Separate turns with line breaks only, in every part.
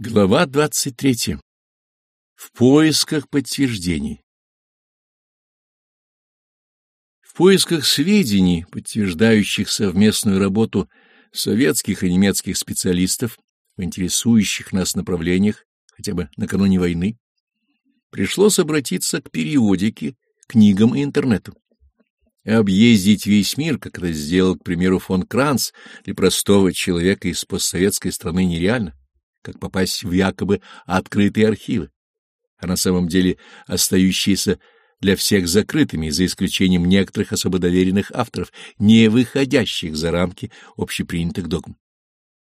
Глава 23. В поисках подтверждений. В поисках сведений, подтверждающих совместную работу советских и немецких специалистов в интересующих нас направлениях, хотя бы накануне войны, пришлось обратиться к периодике, книгам и интернету. Объездить весь мир, как это сделал, к примеру, фон Кранц, для простого человека из постсоветской страны нереально как попасть в якобы открытые архивы, а на самом деле остающиеся для всех закрытыми, за исключением некоторых особо доверенных авторов, не выходящих за рамки общепринятых догм.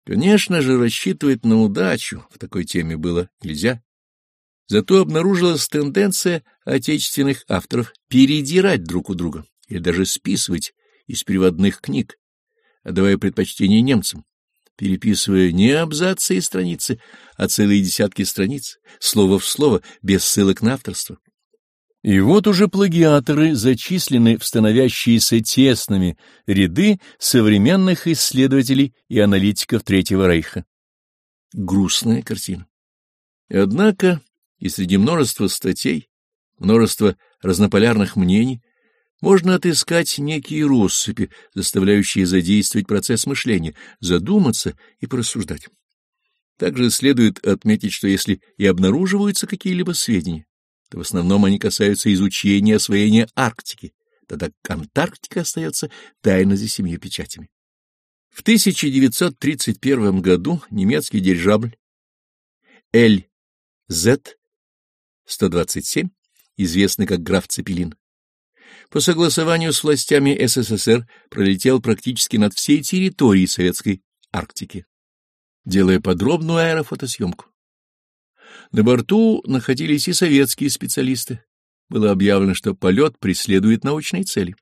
Конечно же, рассчитывать на удачу в такой теме было нельзя. Зато обнаружилась тенденция отечественных авторов передирать друг у друга или даже списывать из переводных книг, отдавая предпочтение немцам переписывая не абзацы и страницы, а целые десятки страниц, слово в слово, без ссылок на авторство. И вот уже плагиаторы зачислены в становящиеся тесными ряды современных исследователей и аналитиков Третьего Рейха. Грустная картина. Однако и среди множества статей, множества разнополярных мнений, можно отыскать некие россыпи, заставляющие задействовать процесс мышления, задуматься и порассуждать. Также следует отметить, что если и обнаруживаются какие-либо сведения, то в основном они касаются изучения освоения Арктики, тогда Антарктика остается тайно за семью печатями. В 1931 году немецкий дирижабль Л-З-127, известный как граф Цепелин, по согласованию с властями СССР пролетел практически над всей территорией Советской Арктики, делая подробную аэрофотосъемку. На борту находились и советские специалисты. Было объявлено, что полет преследует научные цели.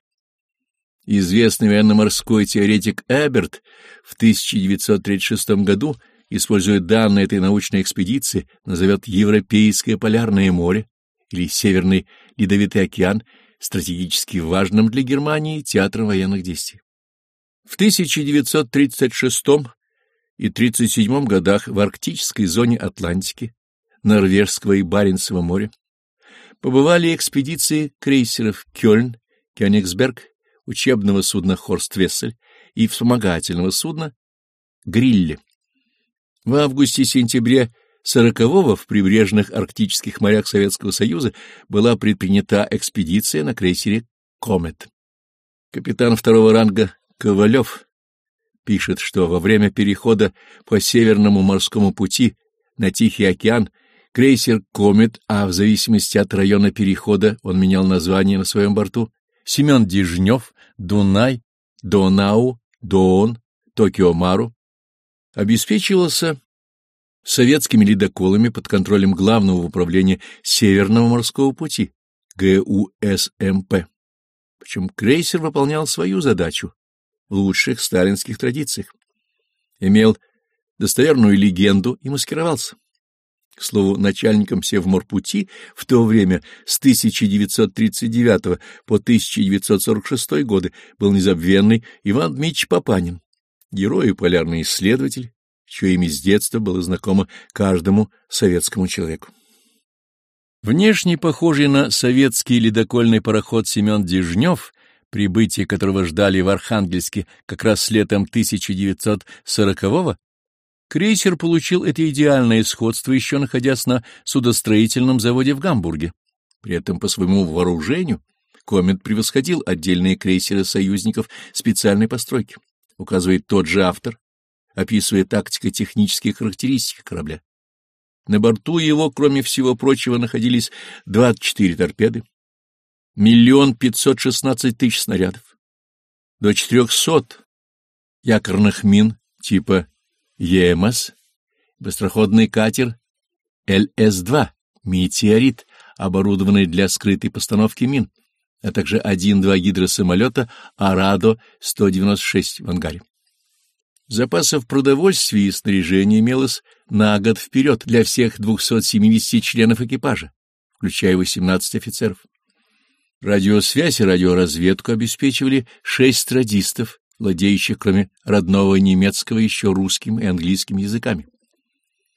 Известный военно-морской теоретик Эберт в 1936 году, используя данные этой научной экспедиции, назовет Европейское полярное море или Северный Ледовитый океан стратегически важным для Германии театром военных действий. В 1936 и 1937 годах в арктической зоне Атлантики, Норвежского и Баренцева моря побывали экспедиции крейсеров Кёльн, Кёнигсберг, учебного судна Хорст-Вессель и вспомогательного судна Грилле. В августе-сентябре Сорокового в прибрежных арктических морях Советского Союза была предпринята экспедиция на крейсере «Комет». Капитан второго ранга Ковалев пишет, что во время перехода по Северному морскому пути на Тихий океан крейсер «Комет», а в зависимости от района перехода он менял название на своем борту, Семен Дежнев, Дунай, Донау, Доон, Токио-Мару, обеспечивался советскими ледоколами под контролем Главного управления Северного морского пути, ГУСМП. Причем крейсер выполнял свою задачу в лучших сталинских традициях. Имел достоверную легенду и маскировался. К слову, начальником Севморпути в то время с 1939 по 1946 годы был незабвенный Иван Дмитрич Папанин, герой и полярный исследователь, чье имя с детства было знакомо каждому советскому человеку. Внешне похожий на советский ледокольный пароход Семен Дежнев, прибытие которого ждали в Архангельске как раз летом 1940-го, крейсер получил это идеальное сходство, еще находясь на судостроительном заводе в Гамбурге. При этом по своему вооружению Комет превосходил отдельные крейсеры союзников специальной постройки, указывает тот же автор, описывая тактико-технические характеристики корабля. На борту его, кроме всего прочего, находились 24 торпеды, миллион пятьсот шестнадцать тысяч снарядов, до 400 якорных мин типа ЕМС, быстроходный катер ЛС-2, метеорит, оборудованный для скрытой постановки мин, а также один-два гидросамолета Арадо-196 в ангаре. Запасов продовольствия и снаряжения имелось на год вперед для всех 270 членов экипажа, включая 18 офицеров. Радиосвязь и радиоразведку обеспечивали шесть радистов, владеющих, кроме родного немецкого, еще русским и английским языками.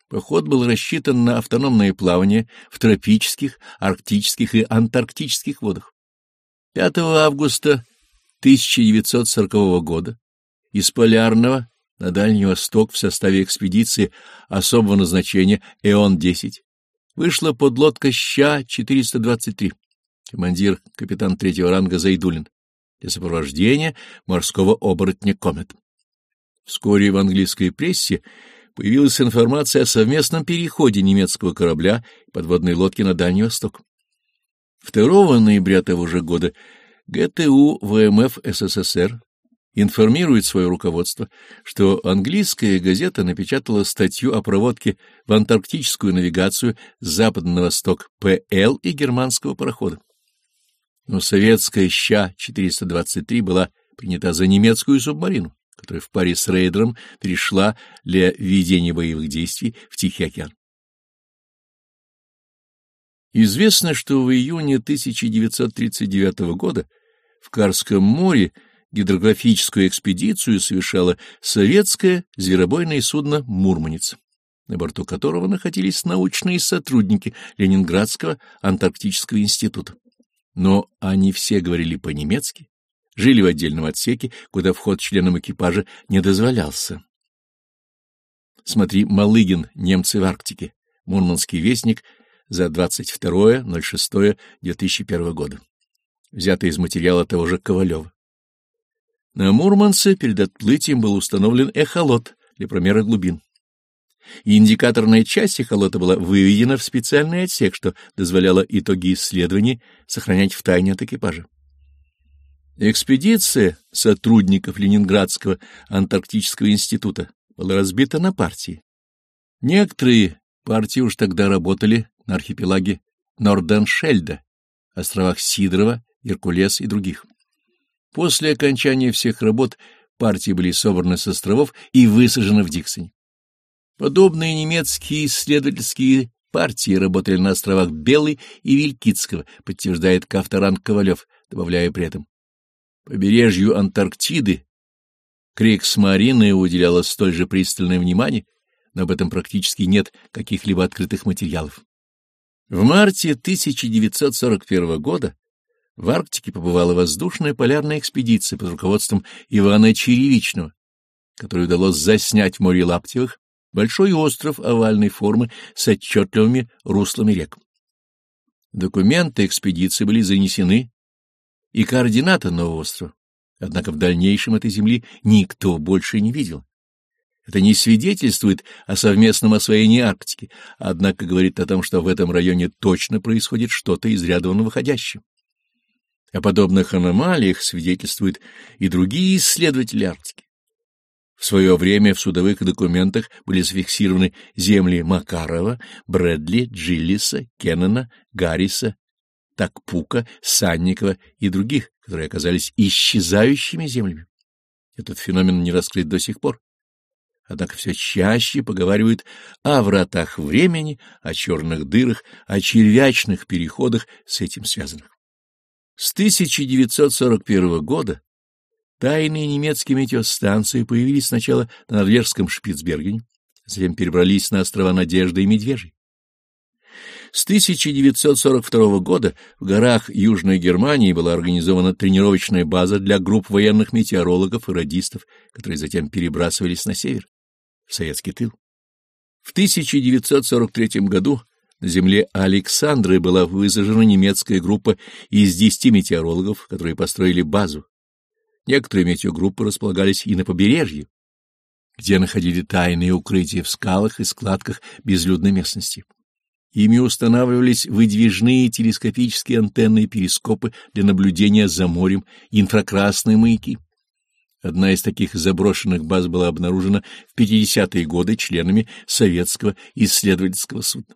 Поход был рассчитан на автономное плавание в тропических, арктических и антарктических водах. 5 августа 1940 года из Полярного на Дальний Восток в составе экспедиции особого назначения «Эон-10» вышла подлодка «Ща-423», командир капитан третьего ранга Зайдулин, для сопровождения морского оборотня «Комет». Вскоре в английской прессе появилась информация о совместном переходе немецкого корабля и подводной лодки на Дальний Восток. 2 ноября того же года ГТУ ВМФ СССР информирует свое руководство, что английская газета напечатала статью о проводке в антарктическую навигацию с запада на восток ПЛ и германского парохода. Но советская Ща-423 была принята за немецкую субмарину, которая в паре с рейдером перешла для ведения боевых действий в Тихий океан. Известно, что в июне 1939 года в Карском море гидрографическую экспедицию совершало советское зверобойное судно «Мурманец», на борту которого находились научные сотрудники Ленинградского антарктического института. Но они все говорили по-немецки, жили в отдельном отсеке, куда вход членам экипажа не дозволялся. Смотри «Малыгин. Немцы в Арктике». Мурманский вестник за 22.06.2001 года. Взято из материала того же Ковалева. На Мурманце перед отплытием был установлен эхолот для промера глубин. индикаторная часть эхолота была выведена в специальный отсек, что дозволяло итоги исследований сохранять в тайне от экипажа. Экспедиция сотрудников Ленинградского антарктического института была разбита на партии. Некоторые партии уж тогда работали на архипелаге Норденшельда, островах Сидорова, Геркулес и других. После окончания всех работ партии были собраны с островов и высажены в Диксоне. Подобные немецкие исследовательские партии работали на островах Белый и Вилькицкого, подтверждает Кавторан Ковалев, добавляя при этом. Побережью Антарктиды Криксмарина уделяла столь же пристальное внимание, но об этом практически нет каких-либо открытых материалов. В марте 1941 года в Арктике побывала воздушная полярная экспедиция под руководством Ивана Черевичного, которой удалось заснять в море Лаптевых большой остров овальной формы с отчетливыми руслами рек. Документы экспедиции были занесены и координаты нового острова, однако в дальнейшем этой земли никто больше не видел. Это не свидетельствует о совместном освоении Арктики, однако говорит о том, что в этом районе точно происходит что-то из ряда выходящее. О подобных аномалиях свидетельствуют и другие исследователи Арктики. В свое время в судовых документах были зафиксированы земли Макарова, Брэдли, Джиллиса, Кеннона, Гарриса, Такпука, Санникова и других, которые оказались исчезающими землями. Этот феномен не раскрыт до сих пор. Однако все чаще поговаривают о вратах времени, о черных дырах, о червячных переходах с этим связанных. С 1941 года тайные немецкие метеостанции появились сначала на норвежском Шпицбергене, затем перебрались на острова Надежды и Медвежий. С 1942 года в горах Южной Германии была организована тренировочная база для групп военных метеорологов и радистов, которые затем перебрасывались на север, в советский тыл. В 1943 году земле Александры была высажена немецкая группа из десяти метеорологов, которые построили базу. Некоторые метеогруппы располагались и на побережье, где находили тайные укрытия в скалах и складках безлюдной местности. Ими устанавливались выдвижные телескопические антенны и перископы для наблюдения за морем инфракрасные маяки. Одна из таких заброшенных баз была обнаружена в 50-е годы членами советского исследовательского судна.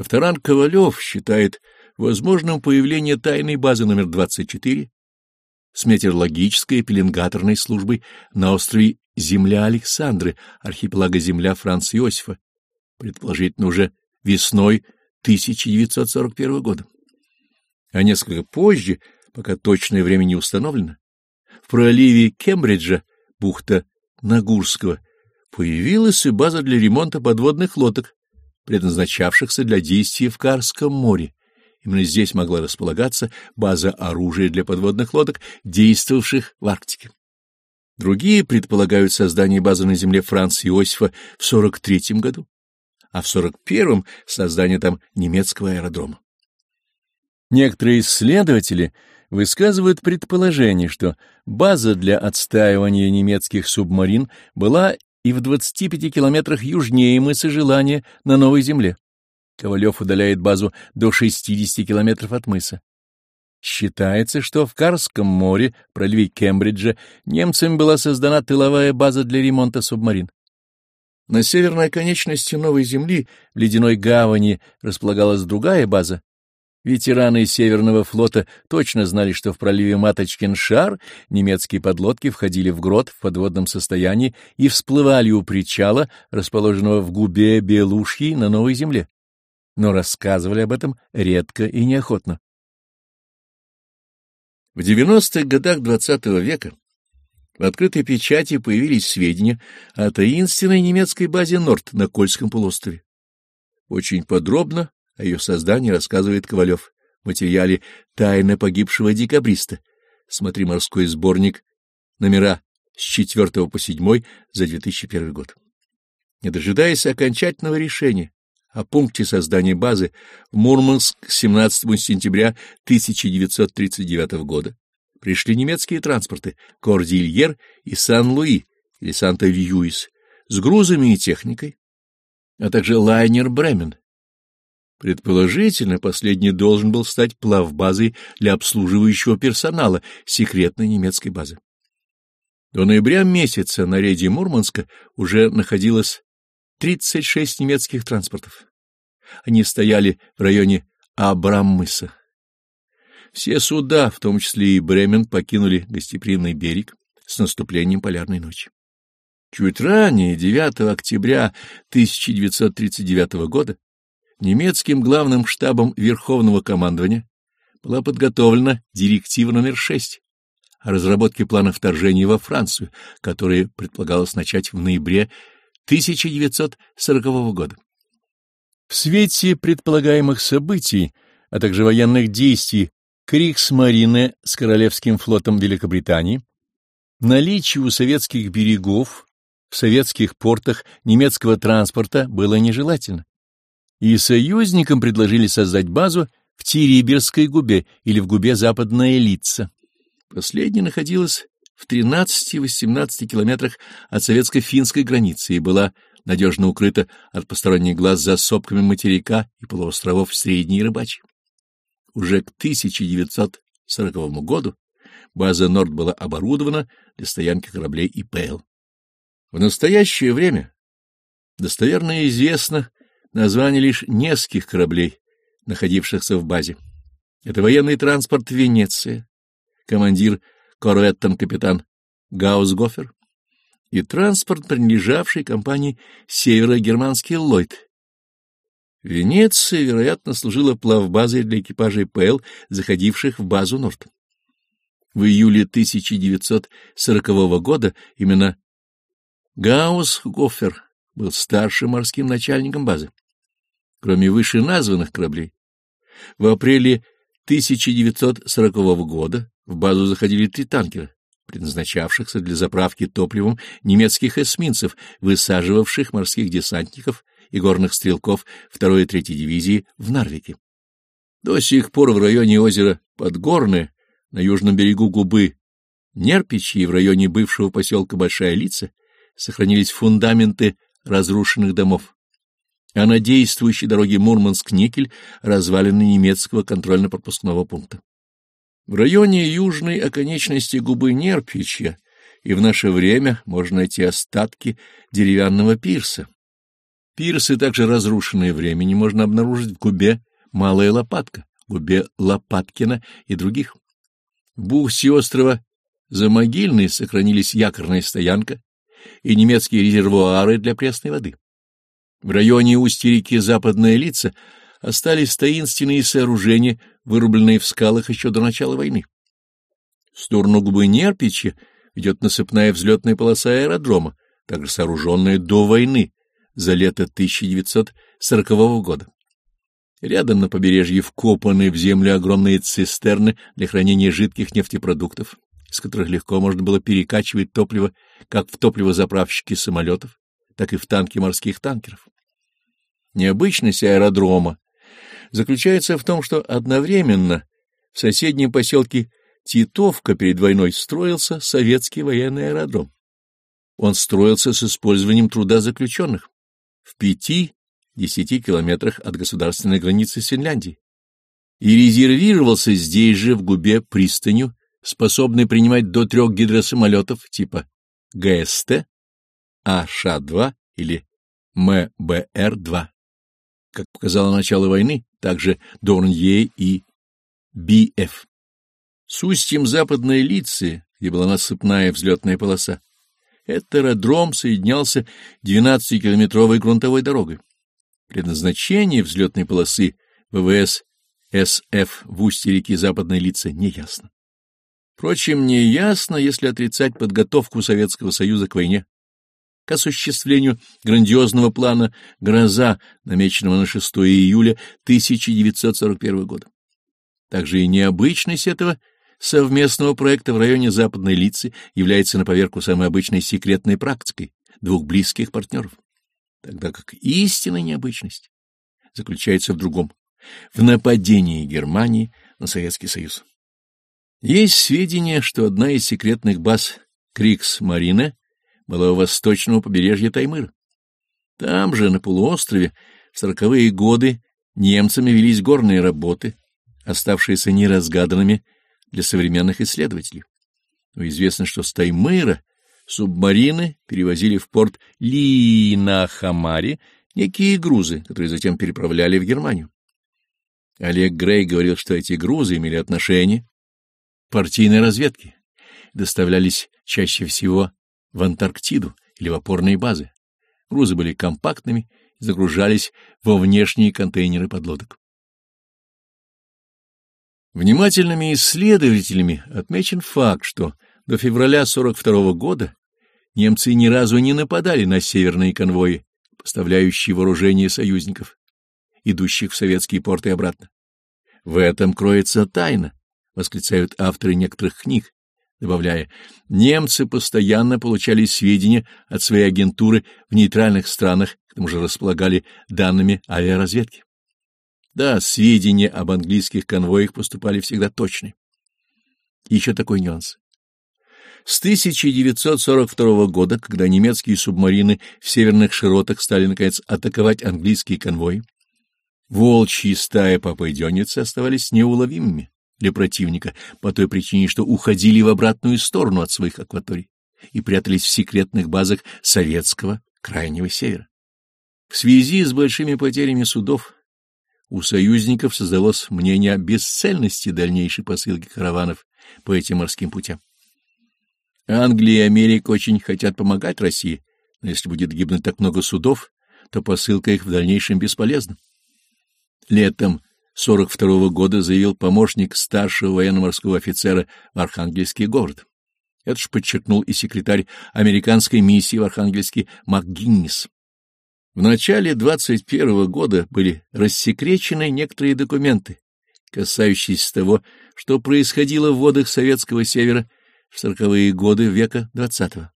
Ковторан Ковалев считает возможным появление тайной базы номер 24 с метеорологической и пеленгаторной службой на острове Земля Александры, архипелага Земля Франца Иосифа, предположительно уже весной 1941 года. А несколько позже, пока точное время не установлено, в проливе Кембриджа, бухта Нагурского, Появилась и база для ремонта подводных лодок, предназначавшихся для действий в Карском море. Именно здесь могла располагаться база оружия для подводных лодок, действовавших в Арктике. Другие предполагают создание базы на земле Франца Иосифа в 43 году, а в 41-м — создание там немецкого аэродрома. Некоторые исследователи высказывают предположение, что база для отстаивания немецких субмарин была и в 25 километрах южнее мыса Желания на Новой Земле. Ковалев удаляет базу до 60 километров от мыса. Считается, что в Карском море, проливе Кембриджа, немцами была создана тыловая база для ремонта субмарин. На северной оконечности Новой Земли, в ледяной гавани, располагалась другая база. Ветераны Северного флота точно знали, что в проливе Маточкин-Шар немецкие подлодки входили в грот в подводном состоянии и всплывали у причала, расположенного в губе Белушьей на Новой Земле. Но рассказывали об этом редко и неохотно. В 90-х годах XX -го века в открытой печати появились сведения о таинственной немецкой базе Норд на Кольском полуострове. Очень подробно о ее создании рассказывает Ковалев в материале «Тайна погибшего декабриста». Смотри морской сборник, номера с 4 по 7 за 2001 год. Не дожидаясь окончательного решения о пункте создания базы в Мурманск 17 сентября 1939 года пришли немецкие транспорты «Кордильер» и «Сан-Луи» или «Санта-Льюис» с грузами и техникой, а также лайнер «Бремен». Предположительно, последний должен был стать плавбазой для обслуживающего персонала секретной немецкой базы. До ноября месяца на рейде Мурманска уже находилось 36 немецких транспортов. Они стояли в районе Абраммыса. Все суда, в том числе и Бремен, покинули гостеприимный берег с наступлением полярной ночи. Чуть ранее, 9 октября 1939 года, немецким главным штабом Верховного командования была подготовлена директива номер 6 о разработке плана вторжения во Францию, которое предполагалось начать в ноябре 1940 года. В свете предполагаемых событий, а также военных действий Криксмарины с Королевским флотом Великобритании, наличие у советских берегов в советских портах немецкого транспорта было нежелательно, и союзникам предложили создать базу в Териберской губе или в губе Западная Лица. Последняя находилась в 13-18 километрах от советско-финской границы и была надежно укрыта от посторонних глаз за сопками материка и полуостровов Средней Рыбачьей. Уже к 1940 году база Норд была оборудована для стоянки кораблей ИПЛ. В настоящее время достоверно известно название лишь нескольких кораблей, находившихся в базе. Это военный транспорт Венеция, командир корветтом капитан Гаусгофер и транспорт, принадлежавший компании Северо-Германский Ллойд. Венеция, вероятно, служила плавбазой для экипажей ПЛ, заходивших в базу Норд. В июле 1940 года именно Гаусгофер был старшим морским начальником базы. Кроме вышеназванных кораблей, в апреле 1940 года в базу заходили три танкера, предназначавшихся для заправки топливом немецких эсминцев, высаживавших морских десантников и горных стрелков 2-й и 3-й дивизии в Нарвике. До сих пор в районе озера Подгорное, на южном берегу губы Нерпичи и в районе бывшего поселка Большая Лица сохранились фундаменты разрушенных домов, а на действующей дороге Мурманск-Никель развалины немецкого контрольно-пропускного пункта. В районе южной оконечности губы Нерпичья и в наше время можно найти остатки деревянного пирса. Пирсы, также разрушенные времени, можно обнаружить в губе Малая Лопатка, губе Лопаткина и других. В бухте острова Замогильный сохранились якорная стоянка и немецкие резервуары для пресной воды. В районе устья реки Западная Лица остались таинственные сооружения, вырубленные в скалах еще до начала войны. В сторону губы Нерпича идет насыпная взлетная полоса аэродрома, также сооруженная до войны, за лето 1940 года. Рядом на побережье вкопаны в землю огромные цистерны для хранения жидких нефтепродуктов, из которых легко можно было перекачивать топливо как в топливозаправщики самолетов, так и в танки морских танкеров. Необычность аэродрома заключается в том, что одновременно в соседнем поселке Титовка перед войной строился советский военный аэродром. Он строился с использованием труда заключенных в пяти-десяти километрах от государственной границы с Финляндией и резервировался здесь же, в губе пристанью, способный принимать до трех гидросамолетов типа ГСТ, АШ-2 или МБР-2. Как показало начало войны, также Дорнье и БФ. С устьем западной Лицы, где была насыпная взлетная полоса, этот аэродром соединялся 12-километровой грунтовой дорогой. Предназначение взлетной полосы ВВС СФ в устье реки Западной Лица неясно. Впрочем, неясно, если отрицать подготовку Советского Союза к войне, к осуществлению грандиозного плана «Гроза», намеченного на 6 июля 1941 года. Также и необычность этого совместного проекта в районе Западной Лицы является на поверку самой обычной секретной практикой двух близких партнеров, тогда как истинная необычность заключается в другом — в нападении Германии на Советский Союз. Есть сведения, что одна из секретных баз Крикс-Марина была у восточного побережья Таймыра. Там же, на полуострове, в сороковые годы немцами велись горные работы, оставшиеся неразгаданными для современных исследователей. Но известно, что с Таймыра субмарины перевозили в порт Ли на Хамаре некие грузы, которые затем переправляли в Германию. Олег Грей говорил, что эти грузы имели отношение партийной разведке, доставлялись чаще всего в Антарктиду или в опорные базы. Грузы были компактными и загружались во внешние контейнеры подлодок. Внимательными исследователями отмечен факт, что до февраля 42 года немцы ни разу не нападали на северные конвои, поставляющие вооружение союзников, идущих в советские порты и обратно. В этом кроется тайна, восклицают авторы некоторых книг, добавляя, немцы постоянно получали сведения от своей агентуры в нейтральных странах, к тому же располагали данными авиаразведки. Да, сведения об английских конвоях поступали всегда точны. Еще такой нюанс. С 1942 года, когда немецкие субмарины в северных широтах стали, наконец, атаковать английские конвои, волчьи стаи Папы Дёницы оставались неуловимыми для противника по той причине, что уходили в обратную сторону от своих акваторий и прятались в секретных базах советского крайнего севера. В связи с большими потерями судов у союзников создалось мнение о бесцельности дальнейшей посылки караванов по этим морским путям. Англия и Америка очень хотят помогать России, но если будет гибнуть так много судов, то посылка их в дальнейшем бесполезна. Летом 42 -го года заявил помощник старшего военно-морского офицера в Архангельский город. Это же подчеркнул и секретарь американской миссии в Архангельске МакГиннис. В начале 21 года были рассекречены некоторые документы, касающиеся того, что происходило в водах Советского Севера в сороковые годы века XX.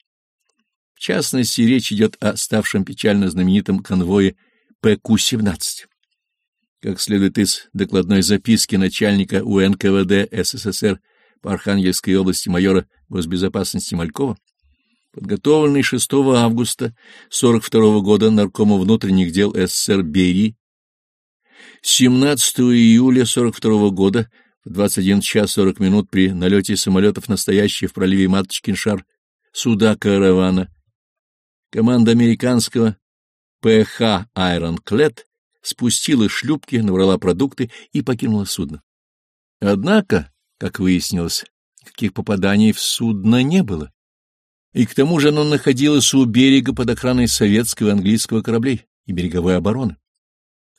В частности, речь идет о ставшем печально знаменитом конвое ПК-17. Как следует из докладной записки начальника УНКВД СССР по Архангельской области майора госбезопасности Малькова, подготовленный 6 августа 42 года наркома внутренних дел СССР Берии, 17 июля 42 года в 21 час 40 минут при налете самолетов настоящие в проливе Маточкин шар суда каравана, команда американского ПХ «Айронклет» спустила шлюпки, набрала продукты и покинула судно. Однако, как выяснилось, каких попаданий в судно не было и к тому же оно находилось у берега под охраной советского и английского кораблей и береговой обороны.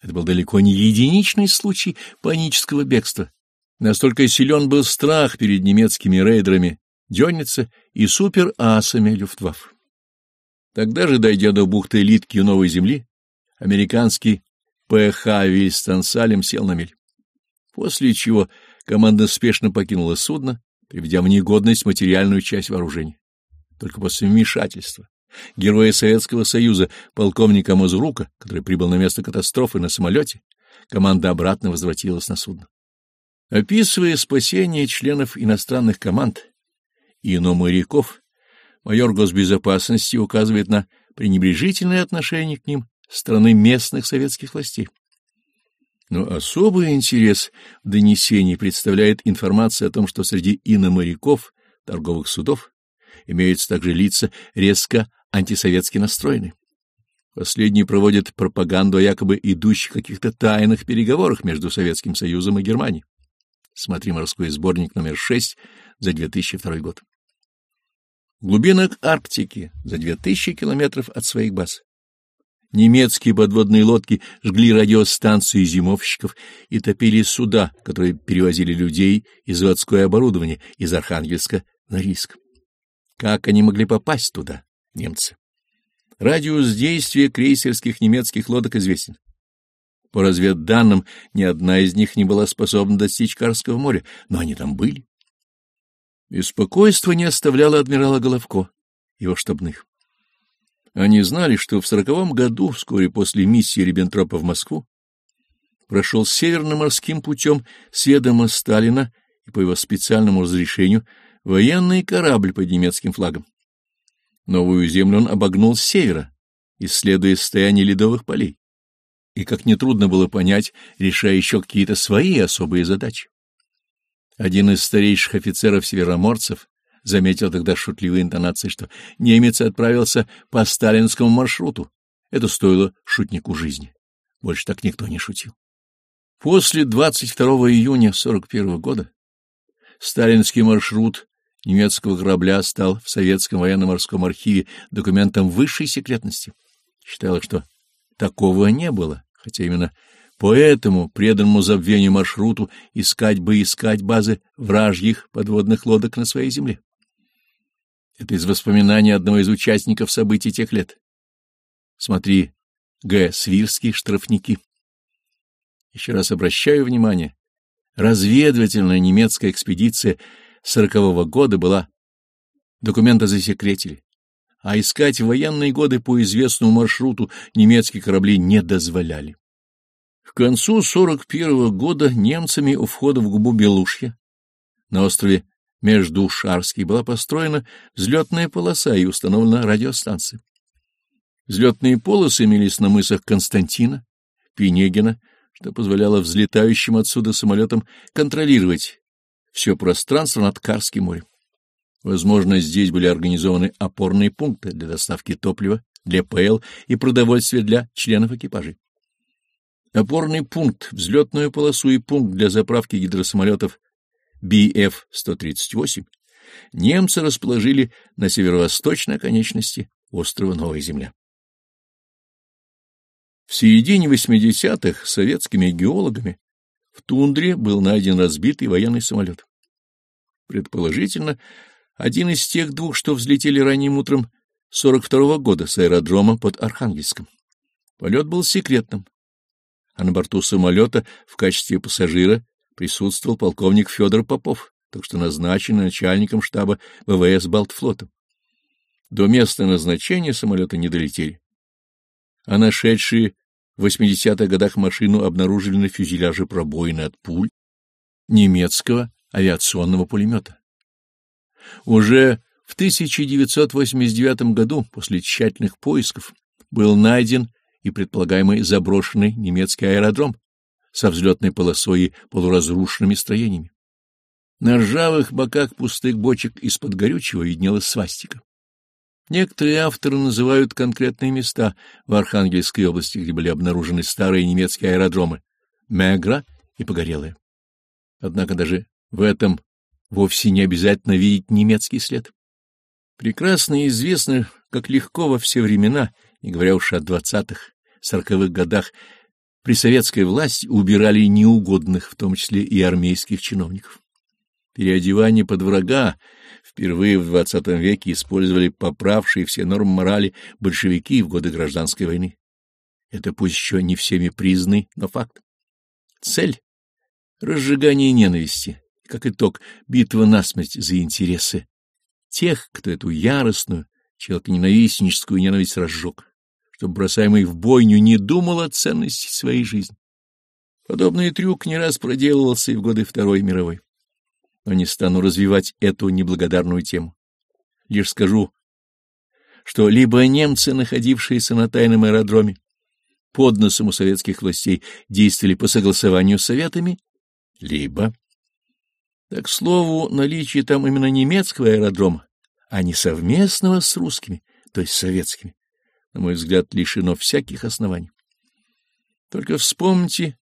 Это был далеко не единичный случай панического бегства. Настолько силен был страх перед немецкими рейдерами Дённица и суперасами Люфтваффе. Тогда же, дойдя до бухты Литки Новой Земли, американский ПХ Вильстон-Салем сел на мель. После чего команда спешно покинула судно, приведя в негодность материальную часть вооружения. Только после вмешательства героя Советского Союза, полковника Мазурука, который прибыл на место катастрофы на самолете, команда обратно возвратилась на судно. Описывая спасение членов иностранных команд и моряков, майор госбезопасности указывает на пренебрежительное отношение к ним страны местных советских властей. Но особый интерес в донесении представляет информация о том, что среди иноморяков торговых судов имеются также лица резко антисоветски настроенные. Последние проводят пропаганду о якобы идущих каких-то тайных переговорах между Советским Союзом и Германией. Смотри морской сборник номер 6 за 2002 год. В Арктики за 2000 километров от своих баз Немецкие подводные лодки жгли радиостанции зимовщиков и топили суда, которые перевозили людей и заводское оборудование из Архангельска на Риск. Как они могли попасть туда, немцы? Радиус действия крейсерских немецких лодок известен. По разведданным, ни одна из них не была способна достичь Карского моря, но они там были. Беспокойство не оставляло адмирала Головко, его штабных. Они знали, что в сороковом году, вскоре после миссии Риббентропа в Москву, прошел северно-морским путем с ведома Сталина и по его специальному разрешению военный корабль под немецким флагом. Новую землю он обогнул с севера, исследуя состояние ледовых полей. И, как нетрудно было понять, решая еще какие-то свои особые задачи. Один из старейших офицеров-североморцев заметил тогда шутливые интонации, что немец отправился по сталинскому маршруту. Это стоило шутнику жизни. Больше так никто не шутил. После 22 июня 41 года сталинский маршрут немецкого корабля стал в Советском военно-морском архиве документом высшей секретности. Считалось, что такого не было, хотя именно Поэтому преданному забвению маршруту искать бы искать базы вражьих подводных лодок на своей земле. Это из воспоминаний одного из участников событий тех лет. Смотри, Г. Свирский, штрафники. Еще раз обращаю внимание, разведывательная немецкая экспедиция сорокового года была, документы засекретили, а искать в военные годы по известному маршруту немецкие корабли не дозволяли. К концу сорок первого года немцами у входа в губу Белушья на острове между Шарский была построена взлетная полоса и установлена радиостанция. Взлетные полосы имелись на мысах Константина, Пенегина, что позволяло взлетающим отсюда самолетам контролировать все пространство над Карским морем. Возможно, здесь были организованы опорные пункты для доставки топлива, для ПЛ и продовольствия для членов экипажей. Опорный пункт, взлетную полосу и пункт для заправки гидросамолетов BF-138 немцы расположили на северо-восточной оконечности острова Новая Земля. В середине 80-х советскими геологами в тундре был найден разбитый военный самолет. Предположительно, один из тех двух, что взлетели ранним утром 42-го года с аэродрома под Архангельском. Полет был секретным, а на борту самолета в качестве пассажира присутствовал полковник Федор Попов, так что назначенный начальником штаба ВВС Балтфлота. До места назначения самолета не долетели, а нашедшие в 80-х годах машину обнаружили на фюзеляже пробоины от пуль немецкого авиационного пулемета. Уже в 1989 году, после тщательных поисков, был найден и предполагаемый заброшенный немецкий аэродром, со взлетной полосой и полуразрушенными строениями. На ржавых боках пустых бочек из-под горючего виднелась свастика. Некоторые авторы называют конкретные места в Архангельской области, где были обнаружены старые немецкие аэродромы — Мегра и Погорелые. Однако даже в этом вовсе не обязательно видеть немецкий след. Прекрасно известно, как легко во все времена, не говоря уж о двадцатых, сороковых годах, при советской власти убирали неугодных, в том числе и армейских чиновников. Переодевание под врага впервые в XX веке использовали поправшие все нормы морали большевики в годы гражданской войны. Это пусть еще не всеми признанный, но факт. Цель — разжигание ненависти, как итог — битва насмерть за интересы тех, кто эту яростную, человеконенавистническую ненависть разжег, чтобы бросаемый в бойню не думал о ценности своей жизни. Подобный трюк не раз проделывался и в годы Второй мировой. Но не стану развивать эту неблагодарную тему. Лишь скажу, что либо немцы, находившиеся на тайном аэродроме, под носом у советских властей действовали по согласованию с советами, либо... Так, к слову, наличие там именно немецкого аэродрома, а не совместного с русскими, то есть советскими, на мой взгляд, лишено всяких оснований. Только вспомните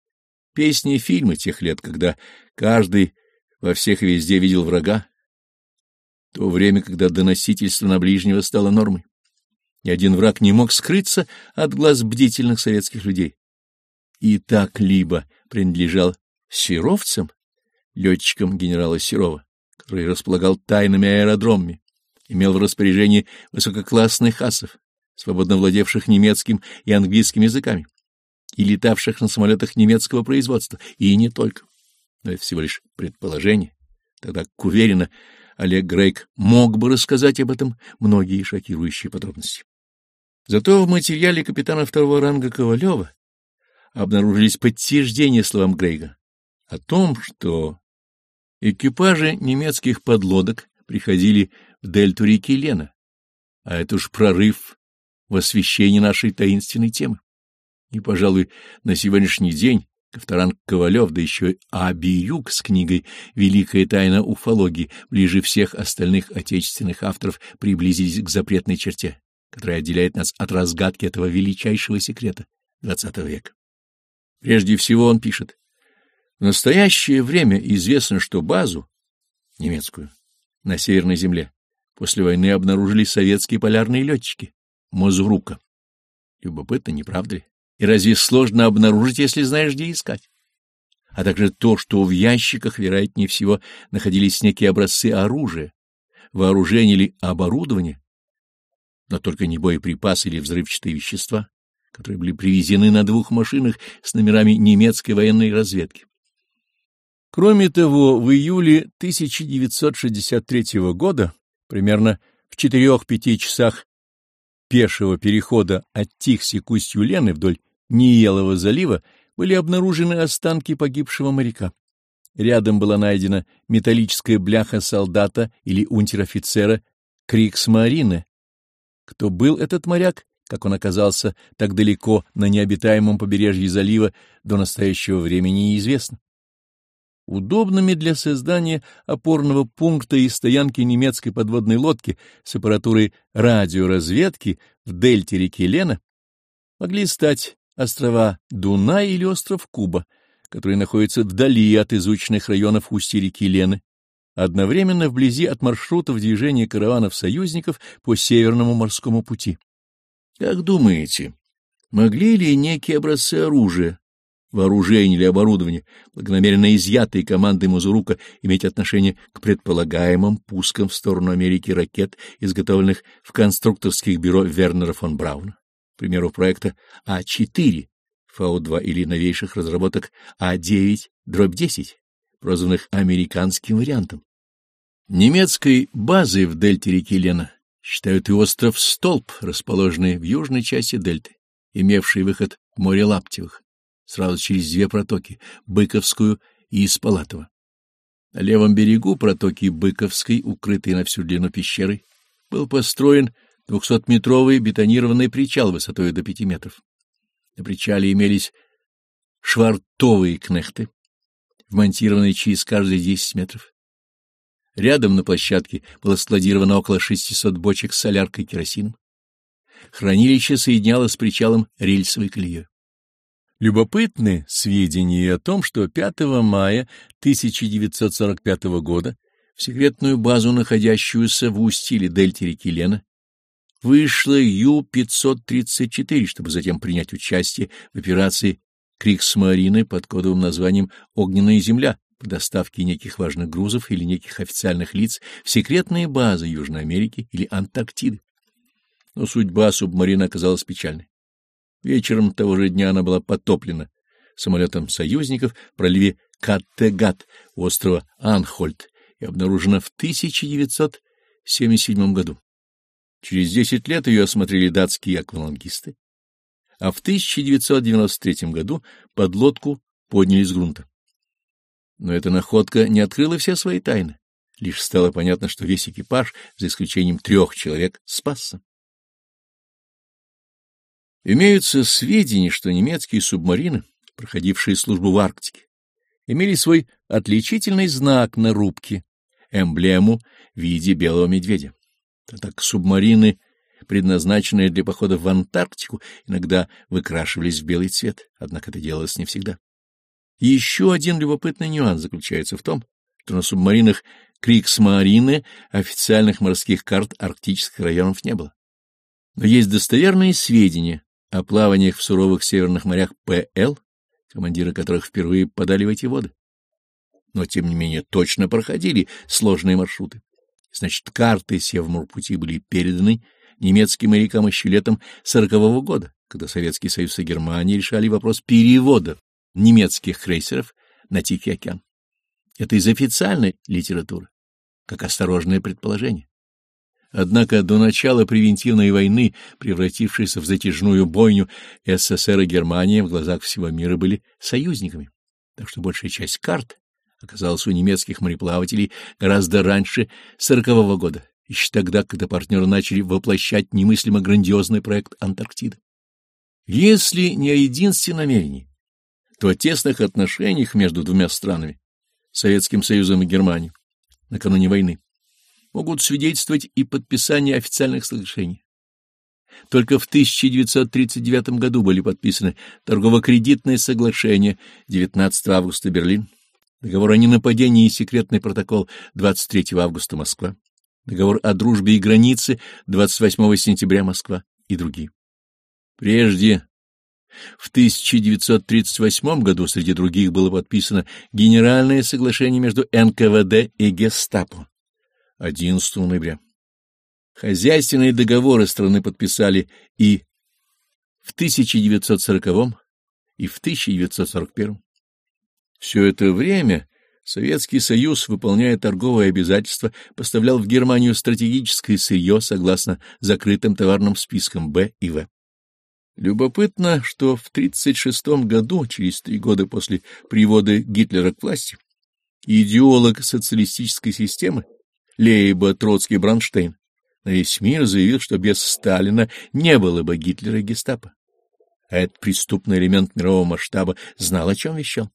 песни и фильмы тех лет, когда каждый во всех и везде видел врага, то время, когда доносительство на ближнего стало нормой. Ни один враг не мог скрыться от глаз бдительных советских людей. И так либо принадлежал серовцам, летчикам генерала Серова, который располагал тайными аэродромами, имел в распоряжении высококлассных асов, свободно владевших немецким и английским языками, и летавших на самолетах немецкого производства, и не только. Но это всего лишь предположение, тогда как уверенно Олег Грейк мог бы рассказать об этом многие шокирующие подробности. Зато в материале капитана второго ранга Ковалева обнаружились подтверждения словам Грейга о том, что экипажи немецких подлодок приходили в дельту реки Лена, а это уж прорыв в освещении нашей таинственной темы. И, пожалуй, на сегодняшний день Ковторанг Ковалев, да еще Абиюк с книгой «Великая тайна уфологии» ближе всех остальных отечественных авторов приблизились к запретной черте, которая отделяет нас от разгадки этого величайшего секрета XX века. Прежде всего он пишет, в настоящее время известно, что базу, немецкую, на Северной земле, после войны обнаружили советские полярные летчики, Мозрука. Любопытно, не правда ли? И разве сложно обнаружить, если знаешь, где искать? А также то, что в ящиках, вероятнее всего, находились некие образцы оружия, вооружения или оборудования, но только не боеприпасы или взрывчатые вещества, которые были привезены на двух машинах с номерами немецкой военной разведки. Кроме того, в июле 1963 года, примерно в 4-5 часах пешего перехода от Тихси к устью Лены вдоль Ниелого залива, были обнаружены останки погибшего моряка. Рядом была найдена металлическая бляха солдата или унтер-офицера Криксмарины. Кто был этот моряк, как он оказался так далеко на необитаемом побережье залива, до настоящего времени неизвестно. Удобными для создания опорного пункта и стоянки немецкой подводной лодки с аппаратурой радиоразведки в дельте реки Лена могли стать острова Дунай или остров Куба, которые находятся вдали от изученных районов устья реки Лены, одновременно вблизи от маршрутов движения караванов союзников по Северному морскому пути. Как думаете, могли ли некие образцы оружия, вооружения или оборудования, благонамеренно изъятые командой Мазурука, иметь отношение к предполагаемым пускам в сторону Америки ракет, изготовленных в конструкторских бюро Вернера фон Брауна? к примеру, проекта А4, Фау-2 или новейших разработок А9, дробь 10, прозванных американским вариантом. Немецкой базой в дельте реки Лена считают и остров Столб, расположенный в южной части дельты, имевший выход в море Лаптевых, сразу через две протоки — Быковскую и Испалатово. На левом берегу протоки Быковской, укрытой на всю длину пещерой, был построен Двухсотметровый бетонированный причал высотой до пяти метров. На причале имелись швартовые кнехты, вмонтированные через каждые десять метров. Рядом на площадке было складировано около 600 бочек с соляркой и керосином. Хранилище соединяло с причалом рельсовой колеей. Любопытны сведения о том, что 5 мая 1945 года в секретную базу, находящуюся в устье или дельте реки Лена, вышла Ю-534, чтобы затем принять участие в операции Криксмарины под кодовым названием «Огненная земля» по доставке неких важных грузов или неких официальных лиц в секретные базы Южной Америки или Антарктиды. Но судьба субмарины оказалась печальной. Вечером того же дня она была потоплена самолетом союзников в проливе Каттегат острова Анхольд и обнаружена в 1977 году. Через 10 лет ее осмотрели датские аквалангисты, а в 1993 году подлодку подняли с грунта. Но эта находка не открыла все свои тайны. Лишь стало понятно, что весь экипаж, за исключением трех человек, спасся. Имеются сведения, что немецкие субмарины, проходившие службу в Арктике, имели свой отличительный знак на рубке, эмблему в виде белого медведя. Так субмарины, предназначенные для похода в Антарктику, иногда выкрашивались в белый цвет, однако это делалось не всегда. Еще один любопытный нюанс заключается в том, что на субмаринах Криксмарины официальных морских карт арктических районов не было. Но есть достоверные сведения о плаваниях в суровых северных морях ПЛ, командиры которых впервые подали в эти воды. Но, тем не менее, точно проходили сложные маршруты. Значит, карты Севморпути были переданы немецким морякам еще летом сорокового года, когда Советский Союз и Германия решали вопрос перевода немецких крейсеров на Тихий океан. Это из официальной литературы, как осторожное предположение. Однако до начала превентивной войны, превратившейся в затяжную бойню, СССР и Германия в глазах всего мира были союзниками, так что большая часть карт оказалась у немецких мореплавателей гораздо раньше сорокового года, еще тогда, когда партнеры начали воплощать немыслимо грандиозный проект Антарктиды. Если не о единстве намерений, то о тесных отношениях между двумя странами, Советским Союзом и Германией, накануне войны, могут свидетельствовать и подписание официальных соглашений. Только в 1939 году были подписаны торгово-кредитные соглашения 19 августа Берлин, договор о ненападении и секретный протокол 23 августа Москва, договор о дружбе и границе 28 сентября Москва и другие. Прежде в 1938 году среди других было подписано Генеральное соглашение между НКВД и Гестапо 11 ноября. Хозяйственные договоры страны подписали и в 1940 и в 1941. Все это время Советский Союз, выполняя торговые обязательства, поставлял в Германию стратегическое сырье согласно закрытым товарным спискам Б и В. Любопытно, что в 1936 году, через три года после привода Гитлера к власти, идеолог социалистической системы Лейба Троцкий Бронштейн на весь мир заявил, что без Сталина не было бы Гитлера и гестапо. А этот преступный элемент мирового масштаба знал, о чем вещал.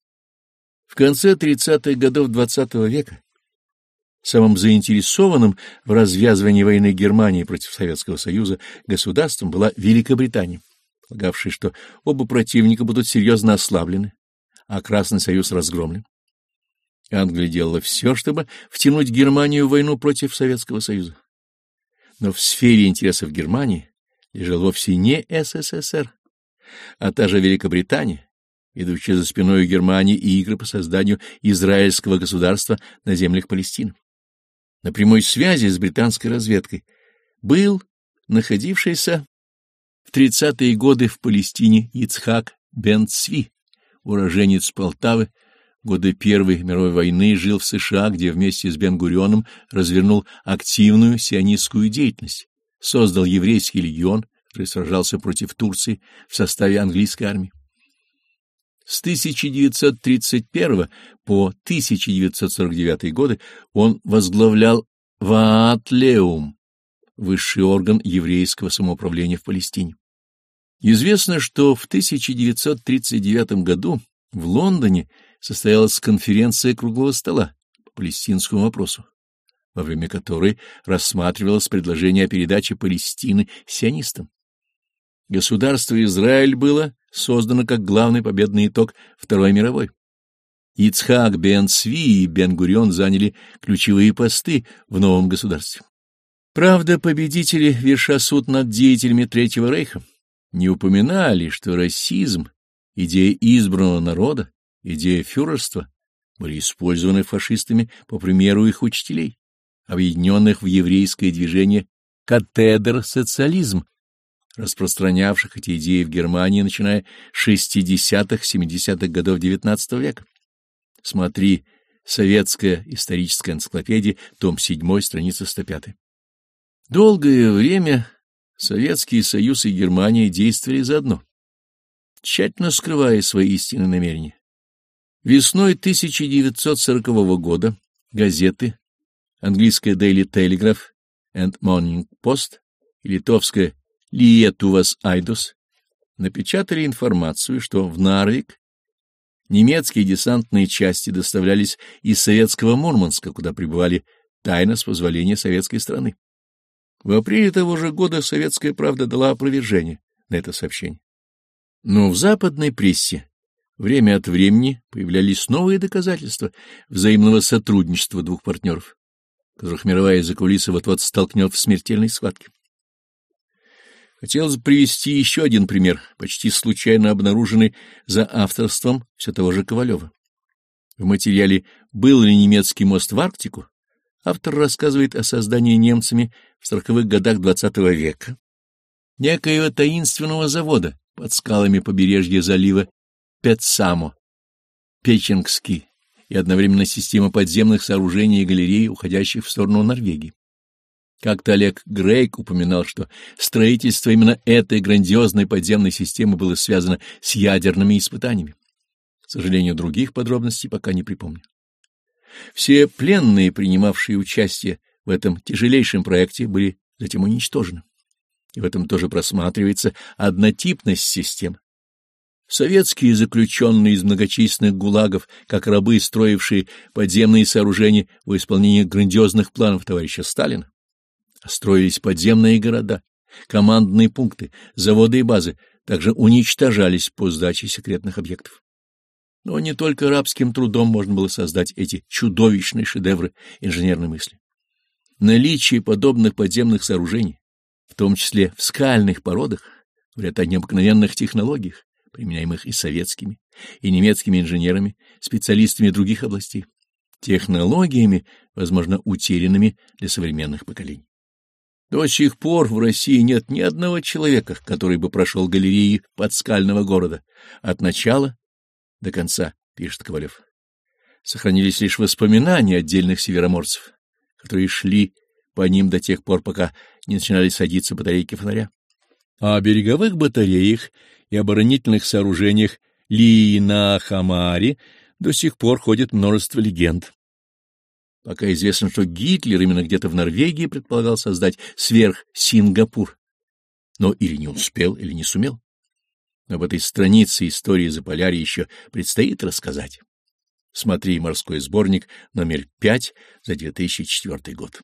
В конце 30-х годов XX -го века самым заинтересованным в развязывании войны Германии против Советского Союза государством была Великобритания полагавший, что оба противника будут серьезно ослаблены, а Красный Союз разгромлен. Англия делала все, чтобы втянуть Германию в войну против Советского Союза. Но в сфере интересов Германии лежал вовсе не СССР, а та же Великобритания, идущая за спиной Германии и игры по созданию израильского государства на землях Палестины. На прямой связи с британской разведкой был находившийся в тридцатые годы в Палестине Ицхак бен Цви, уроженец Полтавы, годы Первой мировой войны жил в США, где вместе с Бен-Гурионом развернул активную сионистскую деятельность, создал еврейский легион, который сражался против Турции в составе английской армии. С 1931 по 1949 годы он возглавлял Ваатлеум, высший орган еврейского самоуправления в Палестине. Известно, что в 1939 году в Лондоне состоялась конференция круглого стола по палестинскому вопросу, во время которой рассматривалось предложение о передаче Палестины сионистам. Государство Израиль было создано как главный победный итог Второй мировой. Ицхак бен Цви и бен Гурион заняли ключевые посты в новом государстве. Правда, победители, верша суд над деятелями Третьего Рейха, не упоминали, что расизм, идея избранного народа, идея фюрерства, были использованы фашистами по примеру их учителей, объединенных в еврейское движение «Катедр-социализм», распространявших эти идеи в Германии, начиная с 60-70-х годов XIX века. Смотри «Советская историческая энциклопедия», том 7, страница 105. Долгое время Советский Союз и Германия действовали заодно, тщательно скрывая свои истинные намерения. Весной 1940 года газеты английская Daily Telegraph and Morning Post и литовская Lietuvas Aidos напечатали информацию, что в Нарвик немецкие десантные части доставлялись из советского Мурманска, куда прибывали тайно с позволения советской страны. В апреле того же года «Советская правда» дала опровержение на это сообщение. Но в западной прессе время от времени появлялись новые доказательства взаимного сотрудничества двух партнеров, которых мировая закулиса вот-вот столкнет в смертельной схватке. Хотелось бы привести еще один пример, почти случайно обнаруженный за авторством все того же Ковалева. В материале «Был ли немецкий мост в Арктику?» автор рассказывает о создании немцами в сороковых годах XX века некоего таинственного завода под скалами побережья залива Петсамо, Печенгский и одновременно система подземных сооружений и галерей, уходящих в сторону Норвегии. Как-то Олег Грейк упоминал, что строительство именно этой грандиозной подземной системы было связано с ядерными испытаниями. К сожалению, других подробностей пока не припомню. Все пленные, принимавшие участие в этом тяжелейшем проекте, были затем уничтожены. И в этом тоже просматривается однотипность систем. Советские заключенные из многочисленных гулагов, как рабы, строившие подземные сооружения во исполнении грандиозных планов товарища Сталина, строились подземные города, командные пункты, заводы и базы, также уничтожались по сдаче секретных объектов. Но не только рабским трудом можно было создать эти чудовищные шедевры инженерной мысли. Наличие подобных подземных сооружений, в том числе в скальных породах, говорят о необыкновенных технологиях, применяемых и советскими, и немецкими инженерами, специалистами других областей, технологиями, возможно, утерянными для современных поколений. До сих пор в России нет ни одного человека, который бы прошел галереи подскального города от начала до конца, пишет Ковалев. Сохранились лишь воспоминания отдельных североморцев, которые шли по ним до тех пор, пока не начинали садиться батарейки фонаря. О береговых батареях и оборонительных сооружениях Ли на Хамаре до сих пор ходит множество легенд. Пока известно, что Гитлер именно где-то в Норвегии предполагал создать сверх-Сингапур. Но или не успел, или не сумел. Об этой странице истории Заполярья еще предстоит рассказать. Смотри морской сборник номер 5 за 2004 год.